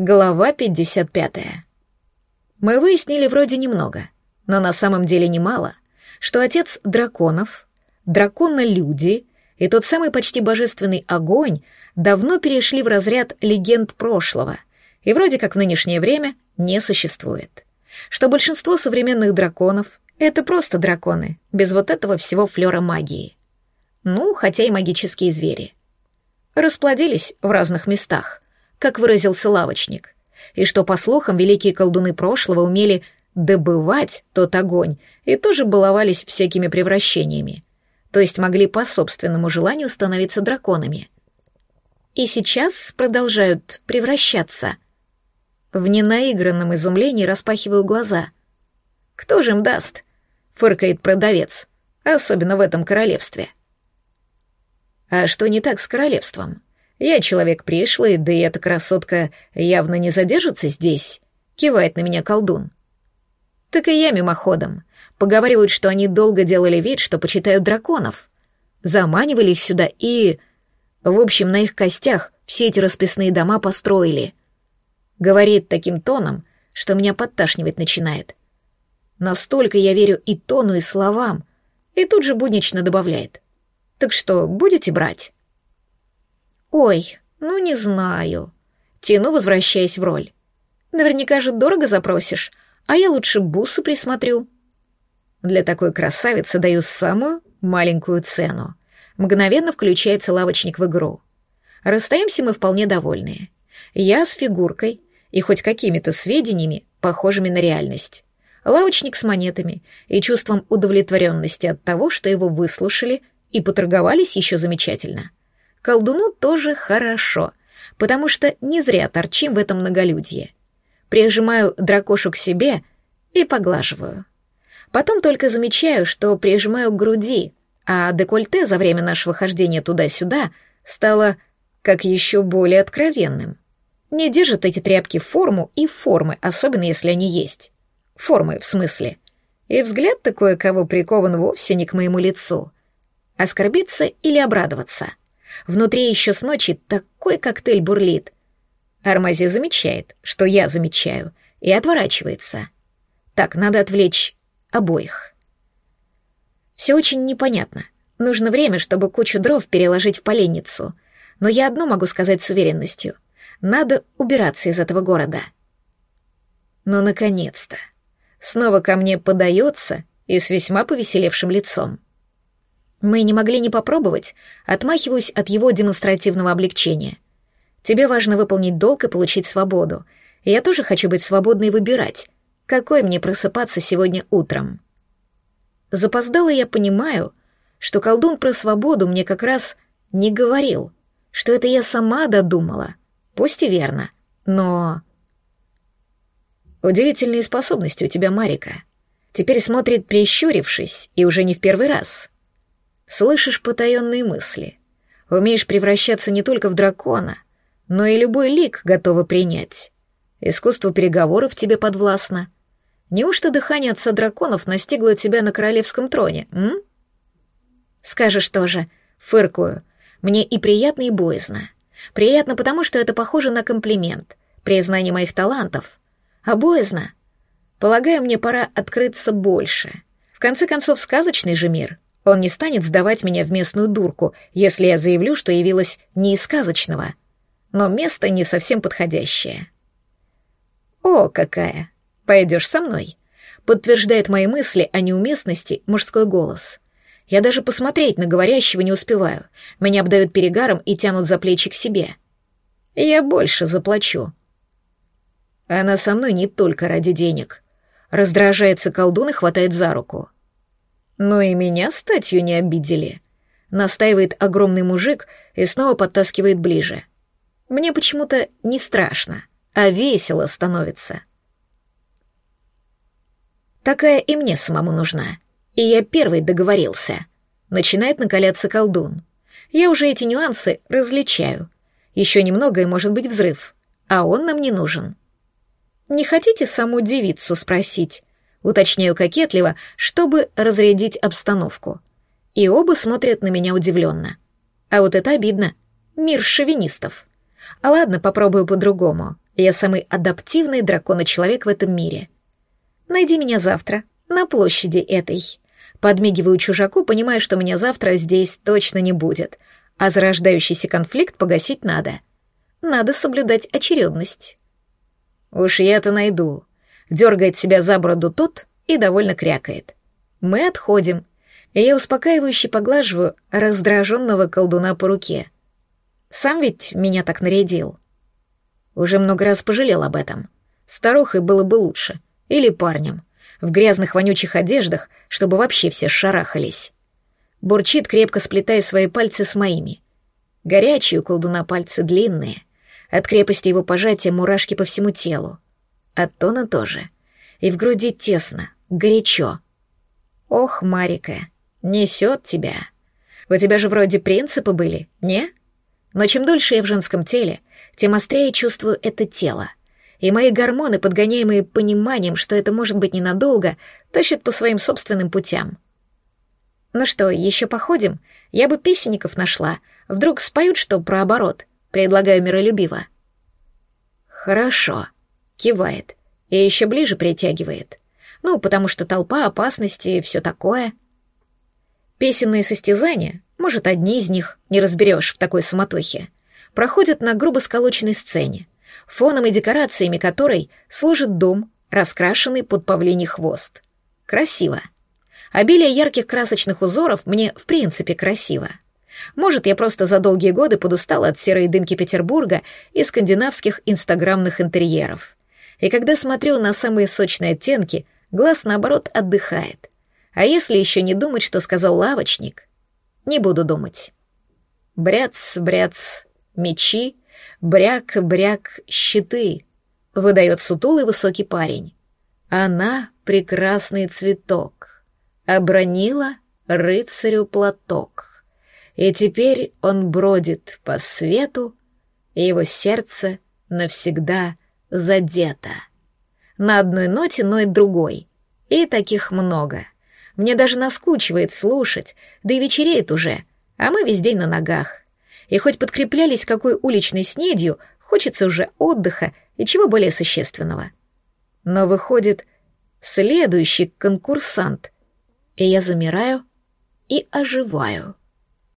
Глава 55. Мы выяснили вроде немного, но на самом деле немало, что отец драконов, дракона-люди и тот самый почти божественный огонь давно перешли в разряд легенд прошлого и вроде как в нынешнее время не существует. Что большинство современных драконов — это просто драконы, без вот этого всего флера магии. Ну, хотя и магические звери. Расплодились в разных местах — как выразился лавочник, и что, по слухам, великие колдуны прошлого умели добывать тот огонь и тоже баловались всякими превращениями, то есть могли по собственному желанию становиться драконами. И сейчас продолжают превращаться. В ненаигранном изумлении распахиваю глаза. «Кто же им даст?» — фыркает продавец, особенно в этом королевстве. «А что не так с королевством?» Я человек пришлый, да и эта красотка явно не задержится здесь, кивает на меня колдун. Так и я мимоходом. Поговаривают, что они долго делали вид, что почитают драконов. Заманивали их сюда и... В общем, на их костях все эти расписные дома построили. Говорит таким тоном, что меня подташнивать начинает. Настолько я верю и тону, и словам. И тут же буднично добавляет. Так что, будете брать? «Ой, ну не знаю». Тяну, возвращаясь в роль. «Наверняка же дорого запросишь, а я лучше бусы присмотрю». Для такой красавицы даю самую маленькую цену. Мгновенно включается лавочник в игру. Расстаемся мы вполне довольные. Я с фигуркой и хоть какими-то сведениями, похожими на реальность. Лавочник с монетами и чувством удовлетворенности от того, что его выслушали и поторговались еще замечательно. Колдуну тоже хорошо, потому что не зря торчим в этом многолюдье. Прижимаю дракошу к себе и поглаживаю. Потом только замечаю, что прижимаю к груди, а декольте за время нашего хождения туда-сюда стало как еще более откровенным. Не держат эти тряпки форму и формы, особенно если они есть. Формы, в смысле. И взгляд такой, кого прикован вовсе не к моему лицу. Оскорбиться или обрадоваться — Внутри еще с ночи такой коктейль бурлит. Армази замечает, что я замечаю, и отворачивается. Так, надо отвлечь обоих. Все очень непонятно. Нужно время, чтобы кучу дров переложить в поленницу. Но я одно могу сказать с уверенностью. Надо убираться из этого города. Но, наконец-то, снова ко мне подается и с весьма повеселевшим лицом. Мы не могли не попробовать, отмахиваюсь от его демонстративного облегчения. Тебе важно выполнить долг и получить свободу. Я тоже хочу быть свободной и выбирать, какой мне просыпаться сегодня утром. Запоздало я понимаю, что колдун про свободу мне как раз не говорил, что это я сама додумала. Пусть и верно, но... Удивительные способности у тебя, Марика. Теперь смотрит прищурившись, и уже не в первый раз — Слышишь потаенные мысли. Умеешь превращаться не только в дракона, но и любой лик готова принять. Искусство переговоров тебе подвластно. Неужто дыхание отца драконов настигло тебя на королевском троне, м? Скажешь тоже, фыркую. Мне и приятно, и боязно. Приятно, потому что это похоже на комплимент, признание моих талантов. А боязно? Полагаю, мне пора открыться больше. В конце концов, сказочный же мир — он не станет сдавать меня в местную дурку, если я заявлю, что явилась не из сказочного. Но место не совсем подходящее. «О, какая! Пойдешь со мной?» Подтверждает мои мысли о неуместности мужской голос. Я даже посмотреть на говорящего не успеваю. Меня обдают перегаром и тянут за плечи к себе. Я больше заплачу. Она со мной не только ради денег. Раздражается колдун и хватает за руку. Но и меня статью не обидели. Настаивает огромный мужик и снова подтаскивает ближе. Мне почему-то не страшно, а весело становится. Такая и мне самому нужна. И я первый договорился. Начинает накаляться колдун. Я уже эти нюансы различаю. Еще немного и может быть взрыв. А он нам не нужен. Не хотите саму девицу спросить? Уточняю кокетливо, чтобы разрядить обстановку. И оба смотрят на меня удивленно. А вот это обидно. Мир шовинистов. А ладно, попробую по-другому. Я самый адаптивный дракона-человек в этом мире. Найди меня завтра, на площади этой. Подмигиваю чужаку, понимая, что меня завтра здесь точно не будет, а зарождающийся конфликт погасить надо. Надо соблюдать очередность. Уж я-то найду. Дергает себя за бороду тот и довольно крякает. Мы отходим, и я успокаивающе поглаживаю раздраженного колдуна по руке. Сам ведь меня так нарядил. Уже много раз пожалел об этом. Старухой было бы лучше. Или парнем. В грязных вонючих одеждах, чтобы вообще все шарахались. Бурчит, крепко сплетая свои пальцы с моими. Горячие у колдуна пальцы длинные. От крепости его пожатия мурашки по всему телу. От тона тоже. И в груди тесно, горячо. Ох, Марика, несет тебя. У тебя же вроде принципы были, не? Но чем дольше я в женском теле, тем острее чувствую это тело. И мои гормоны, подгоняемые пониманием, что это может быть ненадолго, тащат по своим собственным путям. Ну что, еще походим? Я бы песенников нашла. Вдруг споют что про оборот? Предлагаю миролюбиво. Хорошо. Кивает. И еще ближе притягивает. Ну, потому что толпа, опасности и все такое. Песенные состязания, может, одни из них, не разберешь в такой суматохе, проходят на грубо сколоченной сцене, фоном и декорациями которой служит дом, раскрашенный под павлиний хвост. Красиво. Обилие ярких красочных узоров мне в принципе красиво. Может, я просто за долгие годы подустала от серой дымки Петербурга и скандинавских инстаграмных интерьеров. И когда смотрю на самые сочные оттенки, глаз, наоборот, отдыхает. А если еще не думать, что сказал лавочник? Не буду думать. Бряц, бряц, мечи, бряк, бряк, щиты, выдает сутулый высокий парень. Она — прекрасный цветок, обронила рыцарю платок. И теперь он бродит по свету, и его сердце навсегда задето. На одной ноте ноет другой, и таких много — мне даже наскучивает слушать, да и вечереет уже, а мы весь день на ногах. И хоть подкреплялись какой уличной снедью, хочется уже отдыха и чего более существенного. Но выходит следующий конкурсант, и я замираю и оживаю.